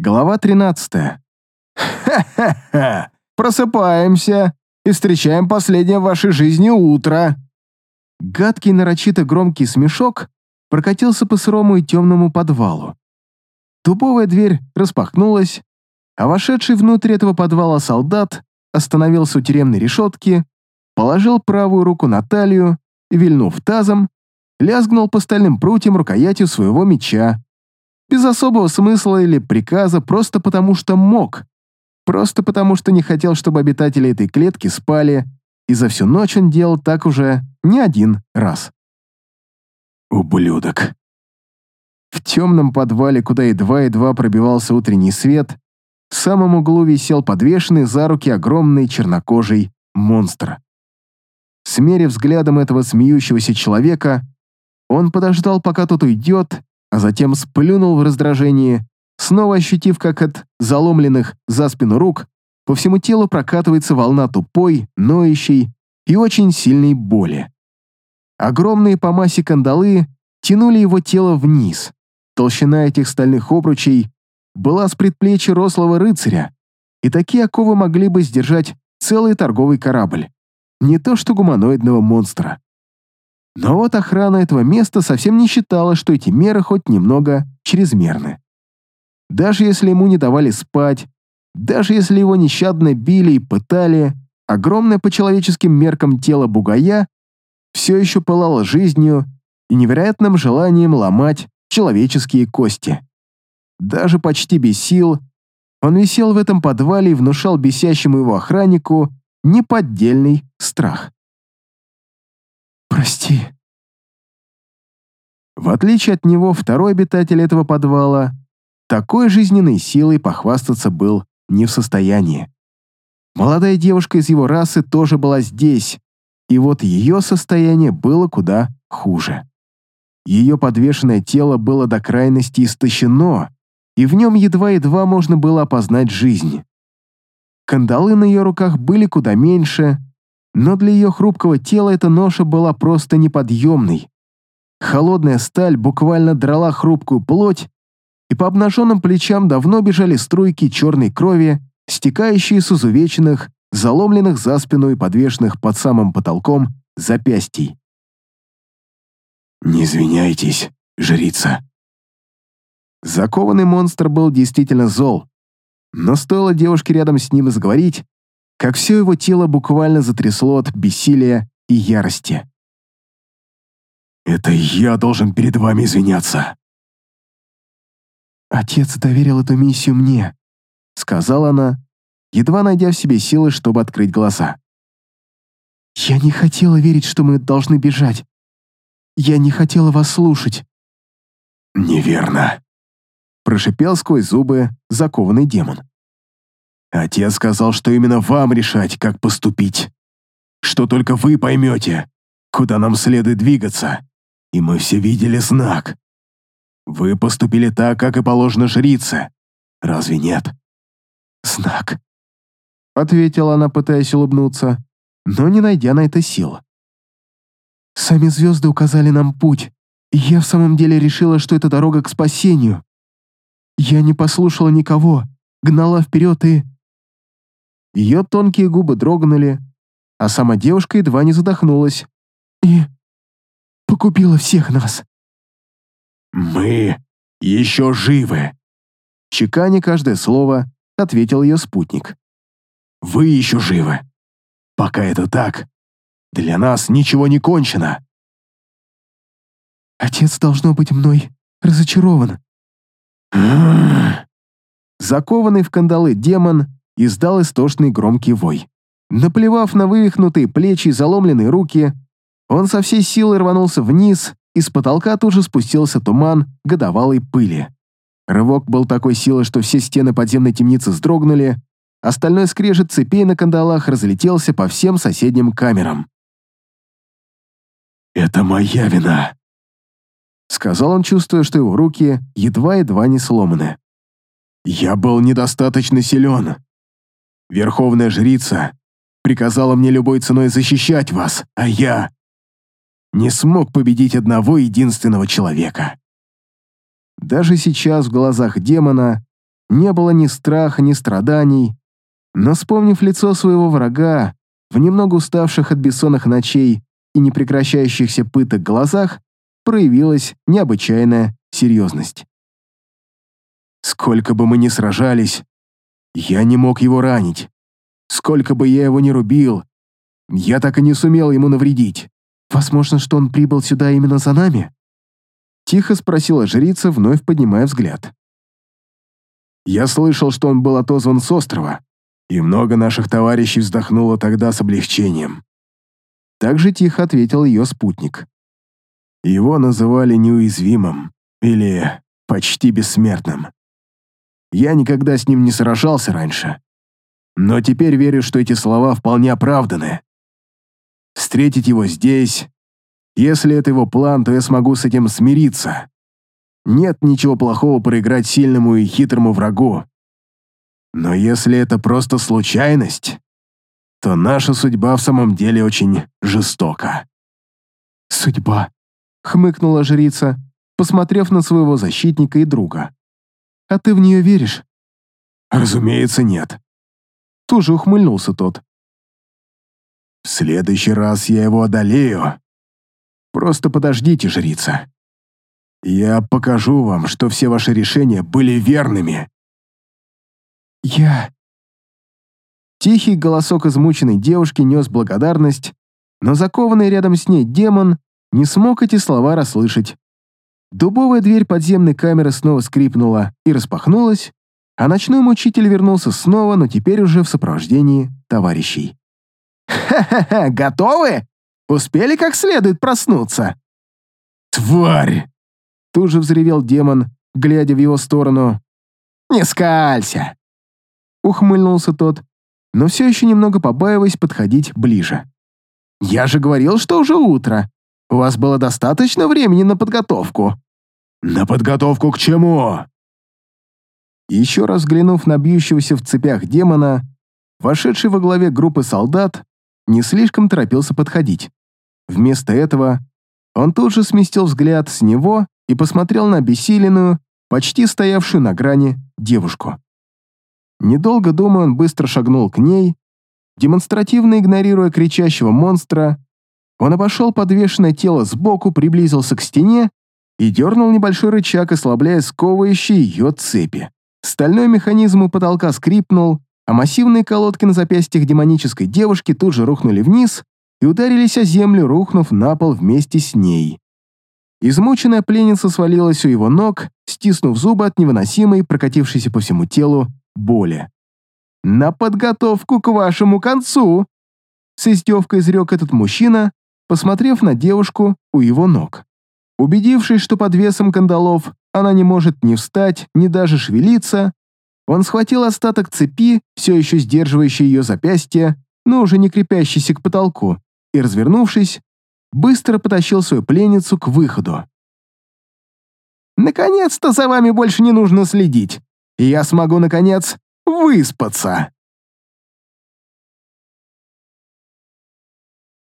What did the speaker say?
Глава 13. «Ха-ха-ха! Просыпаемся и встречаем последнее в вашей жизни утро!» Гадкий, нарочито громкий смешок прокатился по сырому и темному подвалу. Тубовая дверь распахнулась, а вошедший внутрь этого подвала солдат остановился у тюремной решетки, положил правую руку на талию и, вильнув тазом, лязгнул по стальным прутьям рукоятью своего меча. Без особого смысла или приказа, просто потому что мог. Просто потому что не хотел, чтобы обитатели этой клетки спали, и за всю ночь он делал так уже не один раз. «Ублюдок!» В темном подвале, куда едва-едва пробивался утренний свет, в самом углу висел подвешенный за руки огромный чернокожий монстр. Смерив взглядом этого смеющегося человека, он подождал, пока тот уйдет, а затем сплюнул в раздражении, снова ощутив, как от заломленных за спину рук по всему телу прокатывается волна тупой, ноющей и очень сильной боли. Огромные по массе кандалы тянули его тело вниз. Толщина этих стальных обручей была с предплечья рослого рыцаря, и такие оковы могли бы сдержать целый торговый корабль. Не то что гуманоидного монстра. Но вот охрана этого места совсем не считала, что эти меры хоть немного чрезмерны. Даже если ему не давали спать, даже если его нещадно били и пытали, огромное по человеческим меркам тело бугая все еще пылало жизнью и невероятным желанием ломать человеческие кости. Даже почти без сил, он висел в этом подвале и внушал бесящему его охраннику неподдельный страх. «Прости». В отличие от него, второй обитатель этого подвала такой жизненной силой похвастаться был не в состоянии. Молодая девушка из его расы тоже была здесь, и вот ее состояние было куда хуже. Ее подвешенное тело было до крайности истощено, и в нем едва-едва можно было опознать жизнь. Кандалы на ее руках были куда меньше, но для ее хрупкого тела эта ноша была просто неподъемной. Холодная сталь буквально драла хрупкую плоть, и по обнаженным плечам давно бежали струйки черной крови, стекающие с изувеченных, заломленных за спину и подвешенных под самым потолком запястий. «Не извиняйтесь, жрица». Закованный монстр был действительно зол, но стоило девушке рядом с ним заговорить, как все его тело буквально затрясло от бессилия и ярости. «Это я должен перед вами извиняться». «Отец доверил эту миссию мне», — сказала она, едва найдя в себе силы, чтобы открыть глаза. «Я не хотела верить, что мы должны бежать. Я не хотела вас слушать». «Неверно», — прошипел сквозь зубы закованный демон. «Отец сказал, что именно вам решать, как поступить. Что только вы поймете, куда нам следует двигаться. И мы все видели знак. Вы поступили так, как и положено жрице. Разве нет?» «Знак», — ответила она, пытаясь улыбнуться, но не найдя на это сил. «Сами звезды указали нам путь, и я в самом деле решила, что это дорога к спасению. Я не послушала никого, гнала вперед и...» Ее тонкие губы дрогнули, а сама девушка едва не задохнулась. «И погубила всех нас». «Мы еще живы!» Чеканя каждое слово, ответил ее спутник. «Вы еще живы. Пока это так, для нас ничего не кончено». «Отец, должно быть, мной разочарован». Закованный в кандалы демон издал истошный громкий вой. Наплевав на вывихнутые плечи и заломленные руки, он со всей силы рванулся вниз, и с потолка тут же спустился туман годовалой пыли. Рывок был такой силы, что все стены подземной темницы вздрогнули, остальной скрежет цепей на кандалах разлетелся по всем соседним камерам. «Это моя вина», — сказал он, чувствуя, что его руки едва-едва не сломаны. «Я был недостаточно силен. Верховная жрица приказала мне любой ценой защищать вас, а я не смог победить одного единственного человека». Даже сейчас в глазах демона не было ни страха, ни страданий, но, вспомнив лицо своего врага, в немного уставших от бессонных ночей и непрекращающихся пыток глазах, проявилась необычайная серьезность. Сколько бы мы ни сражались, я не мог его ранить. Сколько бы я его ни рубил, я так и не сумел ему навредить. Возможно, что он прибыл сюда именно за нами? Тихо спросила жрица, вновь поднимая взгляд. Я слышал, что он был отозван с острова, и много наших товарищей вздохнуло тогда с облегчением. Так же тихо ответил ее спутник. Его называли неуязвимым или почти бессмертным. Я никогда с ним не сражался раньше, но теперь верю, что эти слова вполне оправданы. Встретить его здесь, если это его план, то я смогу с этим смириться. Нет ничего плохого проиграть сильному и хитрому врагу. Но если это просто случайность, то наша судьба в самом деле очень жестока. «Судьба», — хмыкнула жрица, посмотрев на своего защитника и друга. «А ты в нее веришь?» «Разумеется, нет». Тоже ухмыльнулся тот. «В следующий раз я его одолею. Просто подождите, жрица. Я покажу вам, что все ваши решения были верными». «Я...» Тихий голосок измученной девушки нес благодарность, но закованный рядом с ней демон не смог эти слова расслышать. Дубовая дверь подземной камеры снова скрипнула и распахнулась, а ночной мучитель вернулся снова, но теперь уже в сопровождении товарищей. «Ха-ха-ха, готовы? Успели как следует проснуться?» «Тварь!» Тут же взревел демон, глядя в его сторону. «Не скалься!» Ухмыльнулся тот, но все еще немного побаиваясь подходить ближе. «Я же говорил, что уже утро. У вас было достаточно времени на подготовку». «На подготовку к чему?» Еще раз взглянув на бьющегося в цепях демона, вошедший во главе группы солдат не слишком торопился подходить. Вместо этого он тут же сместил взгляд с него и посмотрел на обессиленную, почти стоявшую на грани, девушку. Недолго думая, он быстро шагнул к ней, демонстративно игнорируя кричащего монстра, он обошел подвешенное тело сбоку, приблизился к стене и дернул небольшой рычаг, ослабляя сковывающие ее цепи. Стальной механизм у потолка скрипнул, а массивные колодки на запястьях демонической девушки тут же рухнули вниз и ударились о землю, рухнув на пол вместе с ней. Измученная пленница свалилась у его ног, стиснув зубы от невыносимой, прокатившейся по всему телу, боли. «На подготовку к вашему концу!» С издевкой изрек этот мужчина, посмотрев на девушку у его ног. Убедившись, что под весом кандалов она не может ни встать, ни даже шевелиться, он схватил остаток цепи, все еще сдерживающей ее запястье, но уже не крепящейся к потолку, и, развернувшись, быстро потащил свою пленницу к выходу. «Наконец-то за вами больше не нужно следить!» и я смогу, наконец, выспаться.